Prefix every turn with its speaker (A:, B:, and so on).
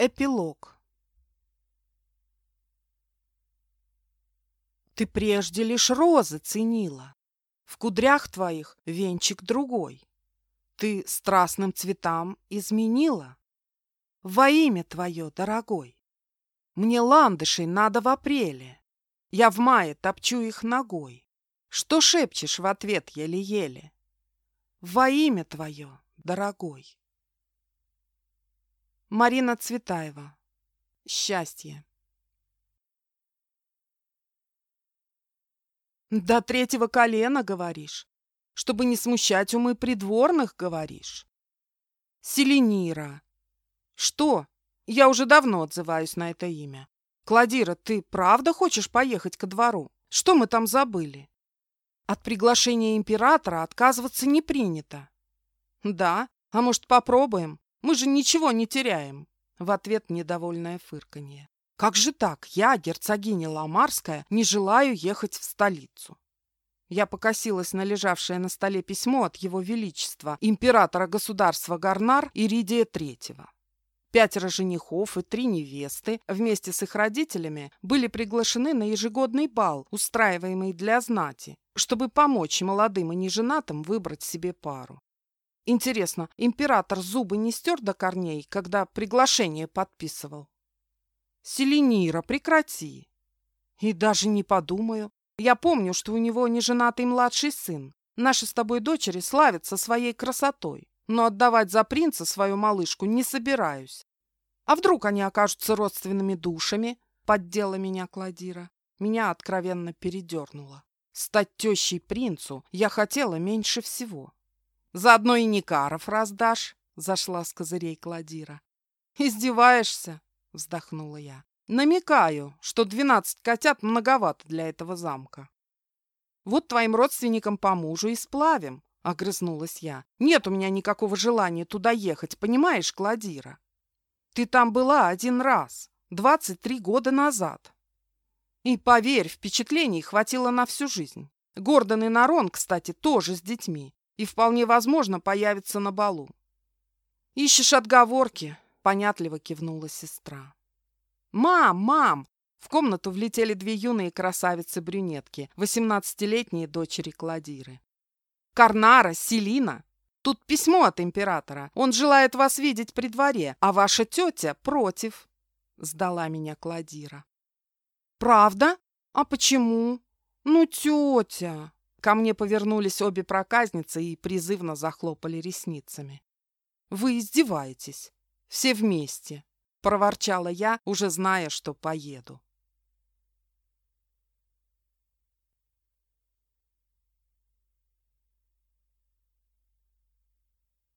A: Эпилог Ты прежде лишь розы ценила, В кудрях твоих венчик другой. Ты страстным цветам изменила Во имя твое, дорогой. Мне ландышей надо в апреле, Я в мае топчу их ногой. Что шепчешь в ответ еле-еле? Во имя твое, дорогой. Марина Цветаева. Счастье. До третьего колена, говоришь? Чтобы не смущать умы придворных, говоришь? Селенира. Что? Я уже давно отзываюсь на это имя. Кладира, ты правда хочешь поехать ко двору? Что мы там забыли? От приглашения императора отказываться не принято. Да, а может попробуем? Мы же ничего не теряем. В ответ недовольное фырканье. Как же так? Я, герцогиня Ламарская, не желаю ехать в столицу. Я покосилась на лежавшее на столе письмо от его величества, императора государства Гарнар Иридия Третьего. Пятеро женихов и три невесты вместе с их родителями были приглашены на ежегодный бал, устраиваемый для знати, чтобы помочь молодым и неженатым выбрать себе пару. Интересно, император зубы не стер до корней, когда приглашение подписывал? Селенира, прекрати. И даже не подумаю. Я помню, что у него неженатый младший сын. Наши с тобой дочери славятся своей красотой, но отдавать за принца свою малышку не собираюсь. А вдруг они окажутся родственными душами? Поддела меня Кладира. Меня откровенно передернуло. Стать тещей принцу я хотела меньше всего. Заодно и Никаров раздашь, зашла с козырей Кладира. Издеваешься? вздохнула я. Намекаю, что двенадцать котят многовато для этого замка. Вот твоим родственникам по мужу и сплавим, огрызнулась я. Нет у меня никакого желания туда ехать, понимаешь, Кладира? Ты там была один раз, двадцать три года назад. И, поверь, впечатлений хватило на всю жизнь. Гордон и Нарон, кстати, тоже с детьми и вполне возможно появится на балу. «Ищешь отговорки?» — понятливо кивнула сестра. «Мам, мам!» В комнату влетели две юные красавицы-брюнетки, восемнадцатилетние дочери Кладиры. «Карнара, Селина! Тут письмо от императора. Он желает вас видеть при дворе, а ваша тетя против!» Сдала меня Кладира. «Правда? А почему? Ну, тетя!» Ко мне повернулись обе проказницы и призывно захлопали ресницами. «Вы издеваетесь. Все вместе», — проворчала я, уже зная, что поеду.